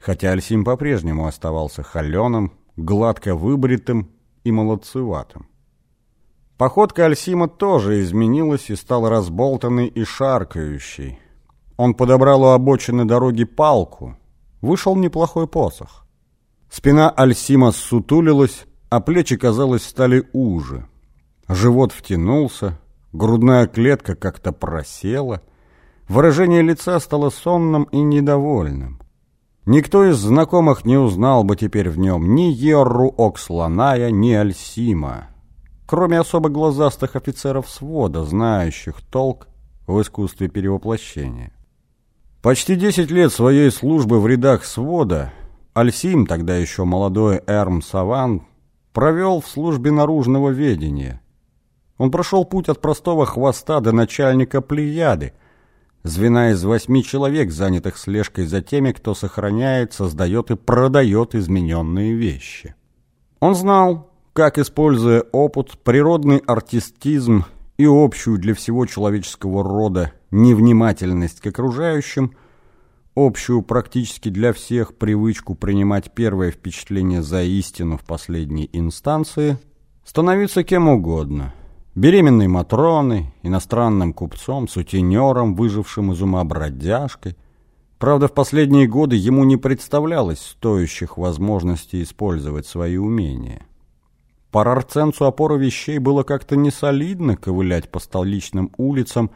хотя Альсим по-прежнему оставался холеным, гладко выбритым и молодцеватым. Походка Альсима тоже изменилась и стала разболтанной и шаркающей. Он подобрал у обочины дороги палку. Вышел неплохой посох. Спина Альсима ссутулилась, а плечи, казалось, стали уже. Живот втянулся, грудная клетка как-то просела. Выражение лица стало сонным и недовольным. Никто из знакомых не узнал бы теперь в нем ни Ерру Оксланая, ни Альсима, кроме особо глазастых офицеров свода, знающих толк в искусстве перевоплощения. Почти десять лет своей службы в рядах свода Альсим, тогда еще молодой Эрм Саван, провел в службе наружного ведения. Он прошел путь от простого хвоста до начальника Плеяды, звена из восьми человек, занятых слежкой за теми, кто сохраняет, создает и продает измененные вещи. Он знал, как, используя опыт, природный артистизм и общую для всего человеческого рода невнимательность к окружающим – общую практически для всех привычку принимать первое впечатление за истину в последней инстанции, становиться кем угодно. Беременной Матроной, иностранным купцом, сутенером, выжившим из ума бродяжкой. Правда, в последние годы ему не представлялось стоящих возможностей использовать свои умения. Парарценцу опора вещей было как-то несолидно ковылять по столичным улицам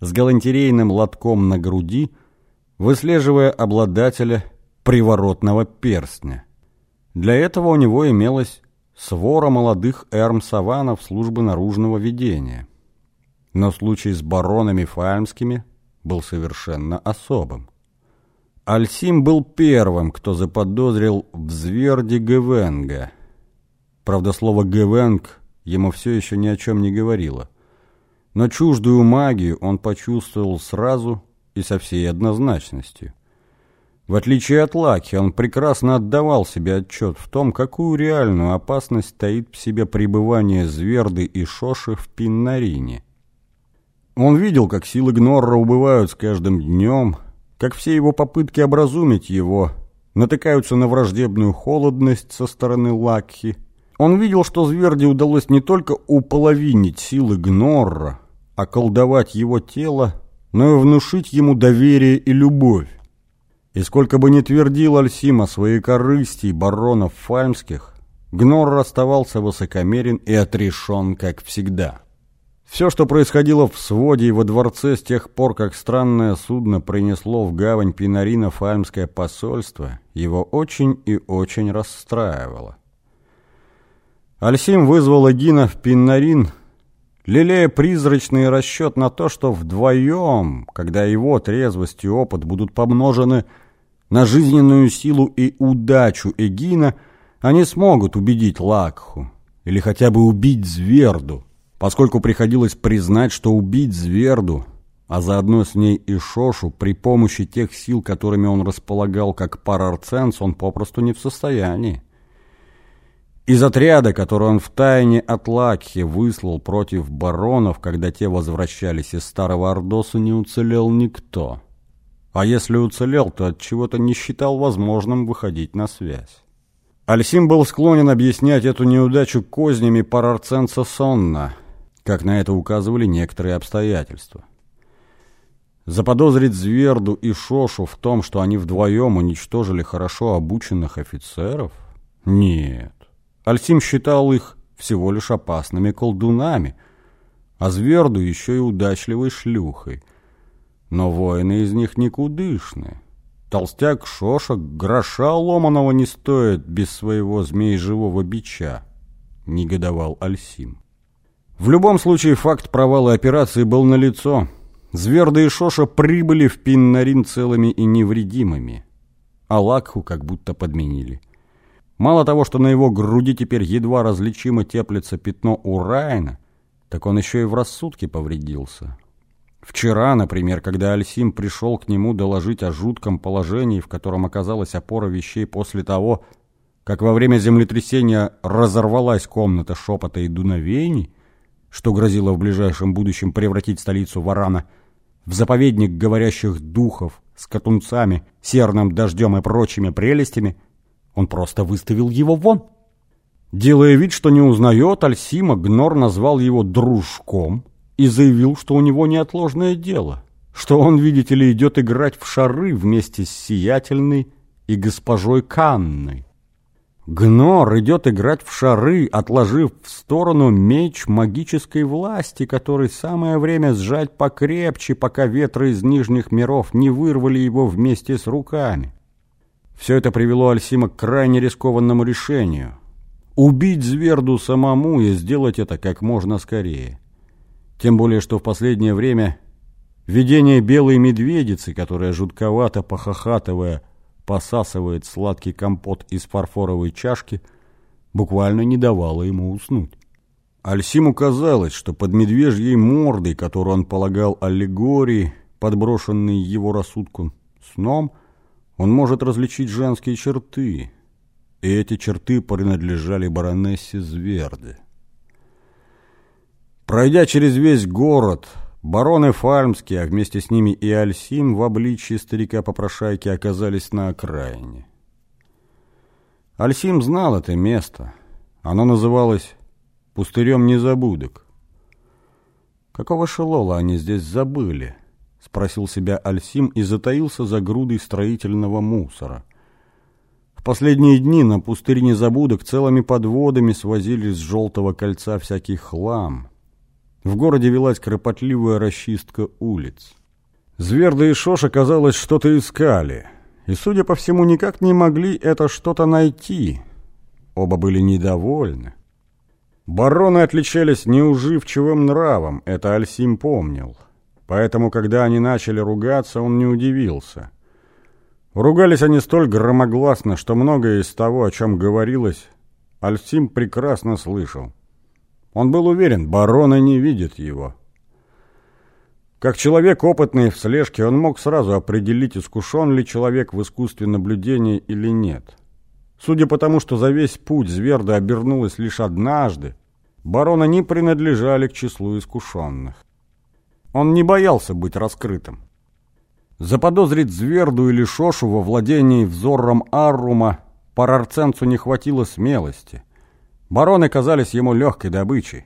с галантерейным лотком на груди – выслеживая обладателя приворотного перстня. Для этого у него имелась свора молодых эрм-саванов службы наружного ведения. Но случай с баронами фальмскими был совершенно особым. Альсим был первым, кто заподозрил в зверде Гевенга. Правда, слово «гевенг» ему все еще ни о чем не говорило. Но чуждую магию он почувствовал сразу и со всей однозначностью. В отличие от Лаки, он прекрасно отдавал себе отчет в том, какую реальную опасность таит в себе пребывание Зверды и Шоши в Пиннарине. Он видел, как силы Гнорра убывают с каждым днем, как все его попытки образумить его натыкаются на враждебную холодность со стороны Лакхи. Он видел, что Зверде удалось не только уполовинить силы Гнорра, а колдовать его тело но и внушить ему доверие и любовь. И сколько бы ни твердил Альсим о своей корысти и баронов фальмских, Гнор оставался высокомерен и отрешен, как всегда. Все, что происходило в своде и во дворце с тех пор, как странное судно принесло в гавань Пинарина фальмское посольство, его очень и очень расстраивало. Альсим вызвал Эгина в Пинарин лелея призрачный расчет на то, что вдвоем, когда его трезвость и опыт будут помножены на жизненную силу и удачу Эгина, они смогут убедить Лакху или хотя бы убить Зверду, поскольку приходилось признать, что убить Зверду, а заодно с ней и Шошу при помощи тех сил, которыми он располагал как парарценс, он попросту не в состоянии. Из отряда, который он втайне от Лакхи выслал против баронов, когда те возвращались из Старого Ордоса, не уцелел никто. А если уцелел, то от чего-то не считал возможным выходить на связь. Альсим был склонен объяснять эту неудачу кознями парарценца Сонна, как на это указывали некоторые обстоятельства. Заподозрить Зверду и Шошу в том, что они вдвоем уничтожили хорошо обученных офицеров? Нет. Альсим считал их всего лишь опасными колдунами, а Зверду еще и удачливой шлюхой. Но воины из них никудышные. Толстяк Шошек гроша ломаного не стоит без своего змей-живого бича, негодовал Альсим. В любом случае факт провала операции был налицо. Зверда и Шоша прибыли в Пиннарин целыми и невредимыми, а Лакху как будто подменили – Мало того, что на его груди теперь едва различимо теплится пятно Урайна, так он еще и в рассудке повредился. Вчера, например, когда Альсим пришел к нему доложить о жутком положении, в котором оказалась опора вещей после того, как во время землетрясения разорвалась комната шепота и дуновений, что грозило в ближайшем будущем превратить столицу Варана в заповедник говорящих духов с катунцами серным дождем и прочими прелестями, он просто выставил его вон. Делая вид, что не узнает, Альсима Гнор назвал его «дружком» и заявил, что у него неотложное дело, что он, видите ли, идет играть в шары вместе с Сиятельной и госпожой Канной. Гнор идет играть в шары, отложив в сторону меч магической власти, который самое время сжать покрепче, пока ветры из нижних миров не вырвали его вместе с руками. Все это привело Альсима к крайне рискованному решению — убить Зверду самому и сделать это как можно скорее. Тем более, что в последнее время видение белой медведицы, которая жутковато похохатывая, посасывает сладкий компот из фарфоровой чашки, буквально не давало ему уснуть. Альсиму казалось, что под медвежьей мордой, которую он полагал аллегорией, подброшенной его рассудку сном, он может различить женские черты, и эти черты принадлежали баронессе Зверде. Пройдя через весь город, Бароны Фармские, а вместе с ними и Альсим в обличье старика-попрошайки оказались на окраине. Альсим знал это место. Оно называлось «Пустырем незабудок». «Какого шелола они здесь забыли?» — спросил себя Альсим и затаился за грудой строительного мусора. В последние дни на пустырь незабудок целыми подводами свозили с желтого кольца всякий хлам — в городе велась кропотливая расчистка улиц. Зверда и Шоша, казалось, что-то искали, и, судя по всему, никак не могли это что-то найти. Оба были недовольны. Бароны отличались неуживчивым нравом, это Альсим помнил. Поэтому, когда они начали ругаться, он не удивился. Ругались они столь громогласно, что многое из того, о чем говорилось, Альсим прекрасно слышал. Он был уверен, бароны не видят его. Как человек опытный в слежке, он мог сразу определить, искушен ли человек в искусстве наблюдения или нет. Судя по тому, что за весь путь Зверда обернулась лишь однажды, бароны не принадлежали к числу искушенных. Он не боялся быть раскрытым. Заподозрить Зверду или Шошу во владении взором Аррума Парарценцу не хватило смелости – Бароны казались ему легкой добычей.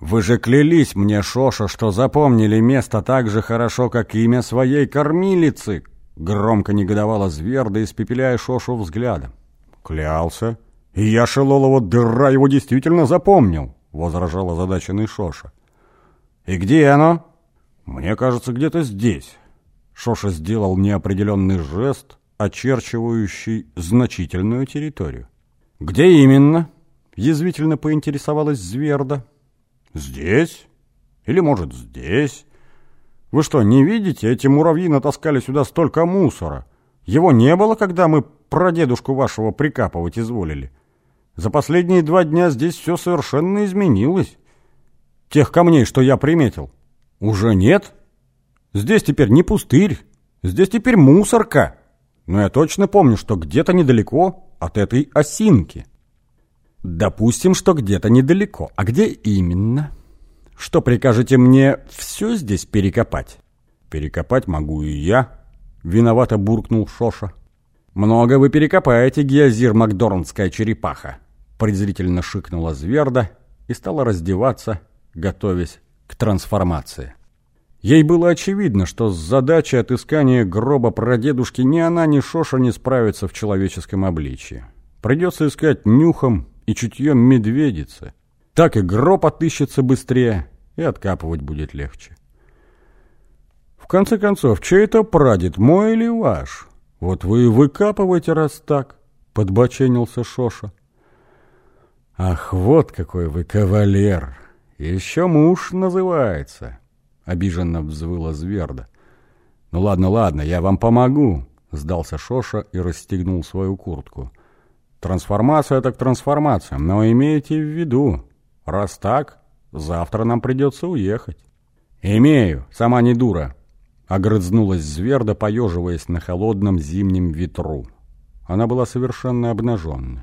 «Вы же клялись мне, Шоша, что запомнили место так же хорошо, как имя своей кормилицы!» Громко негодовала Зверда, испепеляя Шошу взглядом. «Клялся. И я, Шелолова, дыра его действительно запомнил!» возражал озадаченный Шоша. «И где оно?» «Мне кажется, где-то здесь». Шоша сделал неопределенный жест, очерчивающий значительную территорию. «Где именно?» Язвительно поинтересовалась Зверда. «Здесь? Или, может, здесь? Вы что, не видите? Эти муравьи натаскали сюда столько мусора. Его не было, когда мы прадедушку вашего прикапывать изволили. За последние два дня здесь все совершенно изменилось. Тех камней, что я приметил, уже нет. Здесь теперь не пустырь, здесь теперь мусорка. Но я точно помню, что где-то недалеко от этой осинки». Допустим, что где-то недалеко. А где именно? Что прикажете мне все здесь перекопать? Перекопать могу и я. Виновато буркнул Шоша. Много вы перекопаете, Геозир Макдорнская черепаха. Презрительно шикнула Зверда и стала раздеваться, готовясь к трансформации. Ей было очевидно, что с задачей отыскания гроба прадедушки ни она, ни Шоша не справятся в человеческом обличии. Придется искать нюхом и чутьем медведицы. Так и гроб отыщется быстрее, и откапывать будет легче. В конце концов, чей это прадед, мой или ваш? Вот вы и выкапываете, раз так, — подбоченился Шоша. Ах, вот какой вы кавалер! Еще муж называется, — обиженно взвыла Зверда. Ну ладно, ладно, я вам помогу, — сдался Шоша и расстегнул свою куртку. Трансформация так трансформация, но имейте в виду, раз так, завтра нам придется уехать. Имею, сама не дура. Огрызнулась зверда, поеживаясь на холодном зимнем ветру. Она была совершенно обнаженной.